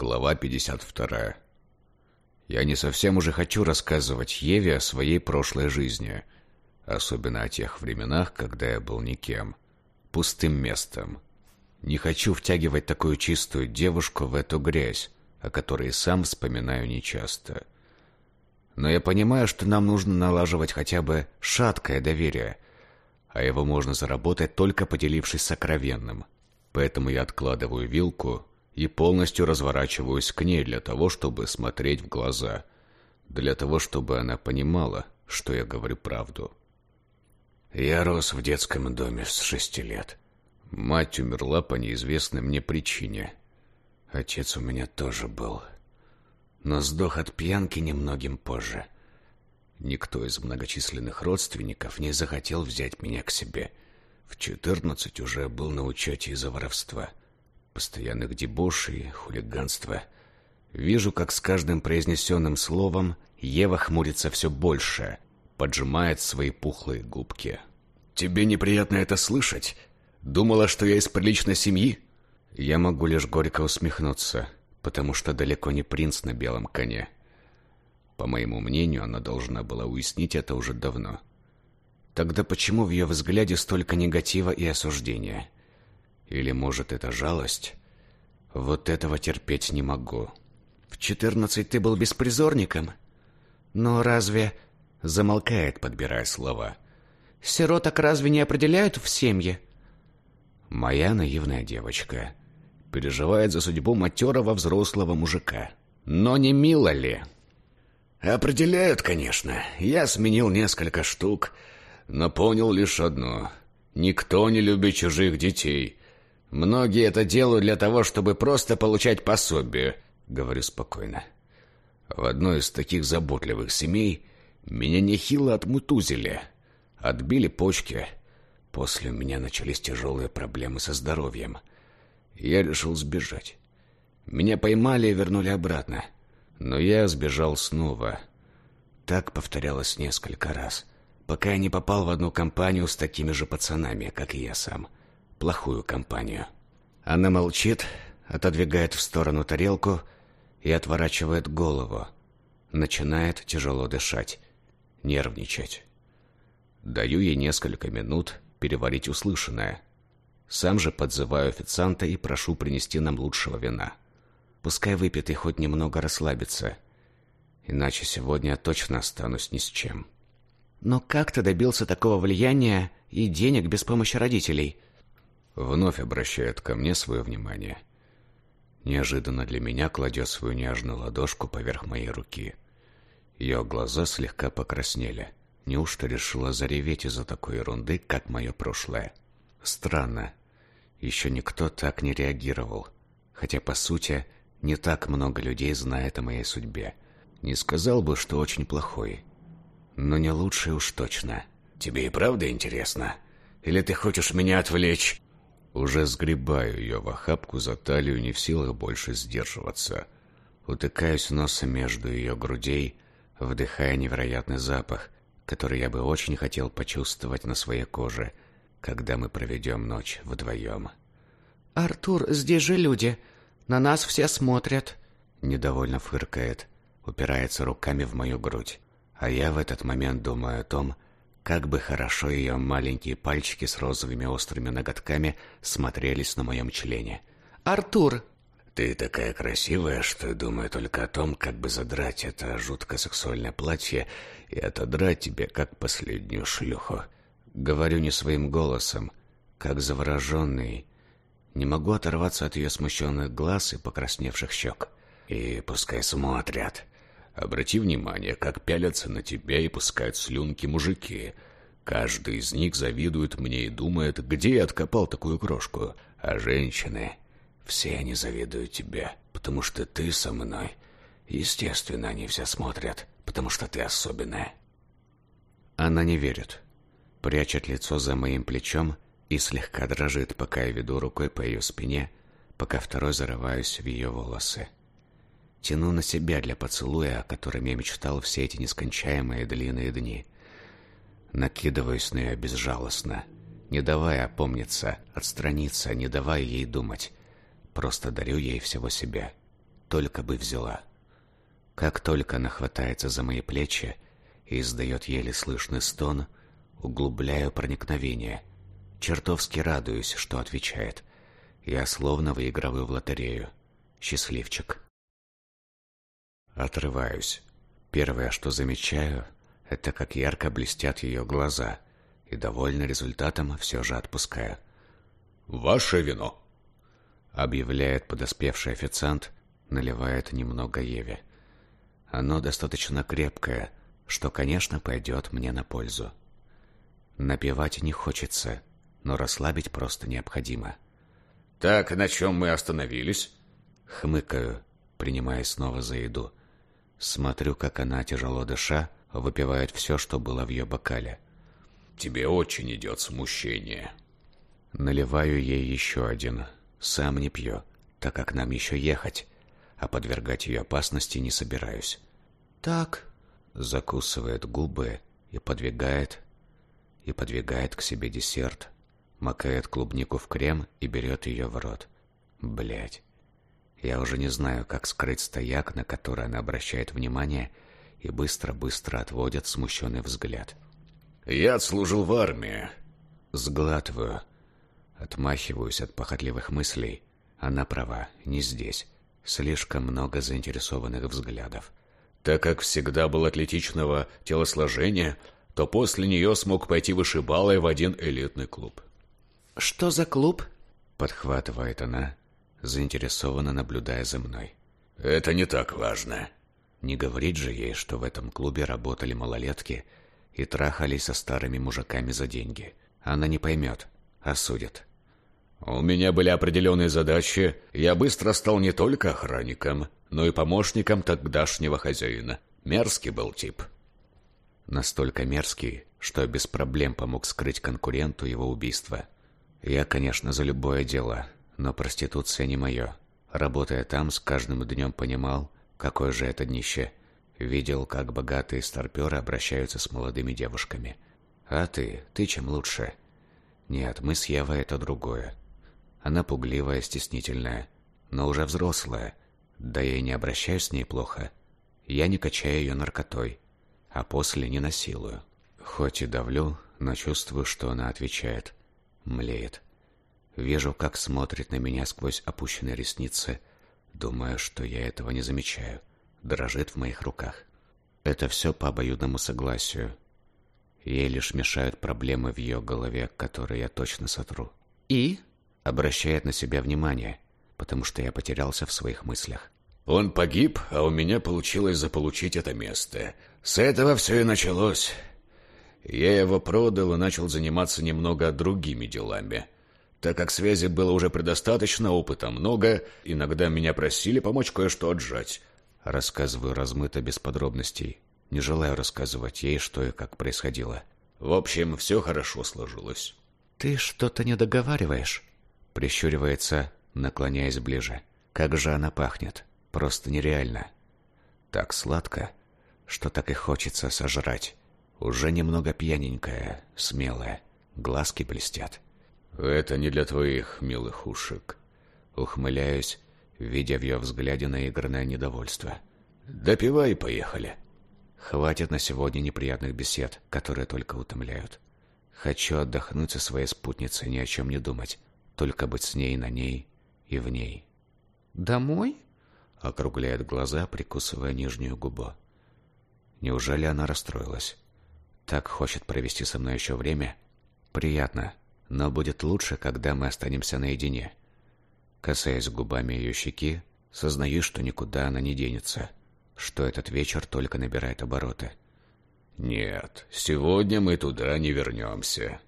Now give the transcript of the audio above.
Глава 52. Я не совсем уже хочу рассказывать Еве о своей прошлой жизни, особенно о тех временах, когда я был никем, пустым местом. Не хочу втягивать такую чистую девушку в эту грязь, о которой сам вспоминаю нечасто. Но я понимаю, что нам нужно налаживать хотя бы шаткое доверие, а его можно заработать только поделившись сокровенным. Поэтому я откладываю вилку и полностью разворачиваюсь к ней для того, чтобы смотреть в глаза, для того, чтобы она понимала, что я говорю правду. Я рос в детском доме с шести лет. Мать умерла по неизвестной мне причине. Отец у меня тоже был, но сдох от пьянки немногим позже. Никто из многочисленных родственников не захотел взять меня к себе. В четырнадцать уже был на учете из-за воровства постоянных дебошей, хулиганства. Вижу, как с каждым произнесенным словом Ева хмурится все больше, поджимает свои пухлые губки. «Тебе неприятно это слышать? Думала, что я из приличной семьи?» Я могу лишь горько усмехнуться, потому что далеко не принц на белом коне. По моему мнению, она должна была уяснить это уже давно. Тогда почему в ее взгляде столько негатива и осуждения? Или, может, это жалость? Вот этого терпеть не могу. В четырнадцать ты был беспризорником? Но разве... Замолкает, подбирая слова. Сироток разве не определяют в семье? Моя наивная девочка переживает за судьбу матерого взрослого мужика. Но не мило ли? Определяют, конечно. Я сменил несколько штук, но понял лишь одно. Никто не любит чужих детей. Многие это делают для того, чтобы просто получать пособие, говорю спокойно. В одной из таких заботливых семей меня нехило отмутузили. Отбили почки. После у меня начались тяжелые проблемы со здоровьем. Я решил сбежать. Меня поймали и вернули обратно. Но я сбежал снова. Так повторялось несколько раз, пока я не попал в одну компанию с такими же пацанами, как и я сам. — плохую компанию. Она молчит, отодвигает в сторону тарелку и отворачивает голову. Начинает тяжело дышать, нервничать. Даю ей несколько минут переварить услышанное. Сам же подзываю официанта и прошу принести нам лучшего вина. Пускай выпьет и хоть немного расслабится. Иначе сегодня точно останусь ни с чем. Но как ты добился такого влияния и денег без помощи родителей? Вновь обращает ко мне свое внимание. Неожиданно для меня кладет свою нежную ладошку поверх моей руки. Ее глаза слегка покраснели. Неужто решила зареветь из-за такой ерунды, как мое прошлое? Странно. Еще никто так не реагировал. Хотя, по сути, не так много людей знает о моей судьбе. Не сказал бы, что очень плохой. Но не лучший уж точно. Тебе и правда интересно? Или ты хочешь меня отвлечь? Уже сгребаю ее в охапку за талию, не в силах больше сдерживаться. Утыкаюсь носом между ее грудей, вдыхая невероятный запах, который я бы очень хотел почувствовать на своей коже, когда мы проведем ночь вдвоем. «Артур, здесь же люди. На нас все смотрят», — недовольно фыркает, упирается руками в мою грудь. А я в этот момент думаю о том, как бы хорошо ее маленькие пальчики с розовыми острыми ноготками смотрелись на моем члене. «Артур!» «Ты такая красивая, что думаю только о том, как бы задрать это жутко сексуальное платье и отодрать тебе, как последнюю шлюху». Говорю не своим голосом, как завороженный. Не могу оторваться от ее смущенных глаз и покрасневших щек. И пускай смотрят. Обрати внимание, как пялятся на тебя и пускают слюнки мужики. Каждый из них завидует мне и думает, где я откопал такую крошку. А женщины, все они завидуют тебе, потому что ты со мной. Естественно, они все смотрят, потому что ты особенная. Она не верит. Прячет лицо за моим плечом и слегка дрожит, пока я веду рукой по ее спине, пока второй зарываюсь в ее волосы. Тяну на себя для поцелуя, о котором я мечтал все эти нескончаемые длинные дни. Накидываюсь на нее безжалостно, не давая опомниться, отстраниться, не давая ей думать. Просто дарю ей всего себя. только бы взяла. Как только она хватается за мои плечи и издает еле слышный стон, углубляю проникновение. Чертовски радуюсь, что отвечает. Я словно выигрываю в лотерею. Счастливчик. Отрываюсь. Первое, что замечаю, это как ярко блестят ее глаза, и, довольный результатом, все же отпускаю. «Ваше вино!» — объявляет подоспевший официант, наливает немного Еве. Оно достаточно крепкое, что, конечно, пойдет мне на пользу. Напивать не хочется, но расслабить просто необходимо. «Так, на чем мы остановились?» Хмыкаю, принимая снова за еду. Смотрю, как она, тяжело дыша, выпивает все, что было в ее бокале. «Тебе очень идет смущение». Наливаю ей еще один. Сам не пью, так как нам еще ехать а подвергать ее опасности не собираюсь. Так, закусывает губы и подвигает, и подвигает к себе десерт, макает клубнику в крем и берет ее в рот. Блять. Я уже не знаю, как скрыть стояк, на который она обращает внимание, и быстро-быстро отводит смущенный взгляд. «Я отслужил в армии». Сглатываю. Отмахиваюсь от похотливых мыслей. Она права, не здесь. Слишком много заинтересованных взглядов. Так как всегда был атлетичного телосложения, то после нее смог пойти вышибалой в один элитный клуб. «Что за клуб?» — подхватывает она, заинтересованно наблюдая за мной. «Это не так важно». Не говорить же ей, что в этом клубе работали малолетки и трахались со старыми мужиками за деньги. Она не поймет, осудит. У меня были определенные задачи, я быстро стал не только охранником, но и помощником тогдашнего хозяина. Мерзкий был тип. Настолько мерзкий, что без проблем помог скрыть конкуренту его убийство. Я, конечно, за любое дело, но проституция не мое. Работая там, с каждым днем понимал, какое же это днище. Видел, как богатые старперы обращаются с молодыми девушками. А ты? Ты чем лучше? Нет, мы с Евой это другое. Она пугливая, стеснительная, но уже взрослая. Да я и не обращаюсь с ней плохо. Я не качаю ее наркотой, а после не насилую. Хоть и давлю, но чувствую, что она отвечает. Млеет. Вижу, как смотрит на меня сквозь опущенные ресницы. Думаю, что я этого не замечаю. Дрожит в моих руках. Это все по обоюдному согласию. Ей лишь мешают проблемы в ее голове, которые я точно сотру. «И?» обращает на себя внимание, потому что я потерялся в своих мыслях. Он погиб, а у меня получилось заполучить это место. С этого все и началось. Я его продал и начал заниматься немного другими делами. Так как связи было уже предостаточно, опыта много, иногда меня просили помочь кое-что отжать. Рассказываю размыто, без подробностей. Не желаю рассказывать ей, что и как происходило. В общем, все хорошо сложилось. «Ты что-то не договариваешь?» Прищуривается, наклоняясь ближе. Как же она пахнет. Просто нереально. Так сладко, что так и хочется сожрать. Уже немного пьяненькая, смелая. Глазки блестят. «Это не для твоих милых ушек». Ухмыляюсь, видя в ее взгляде наигранное недовольство. «Допивай поехали». Хватит на сегодня неприятных бесед, которые только утомляют. Хочу отдохнуть со своей спутницей, ни о чем не думать только быть с ней на ней и в ней. «Домой?» — округляет глаза, прикусывая нижнюю губу. Неужели она расстроилась? Так хочет провести со мной еще время? Приятно, но будет лучше, когда мы останемся наедине. Касаясь губами ее щеки, сознаю, что никуда она не денется, что этот вечер только набирает обороты. «Нет, сегодня мы туда не вернемся»,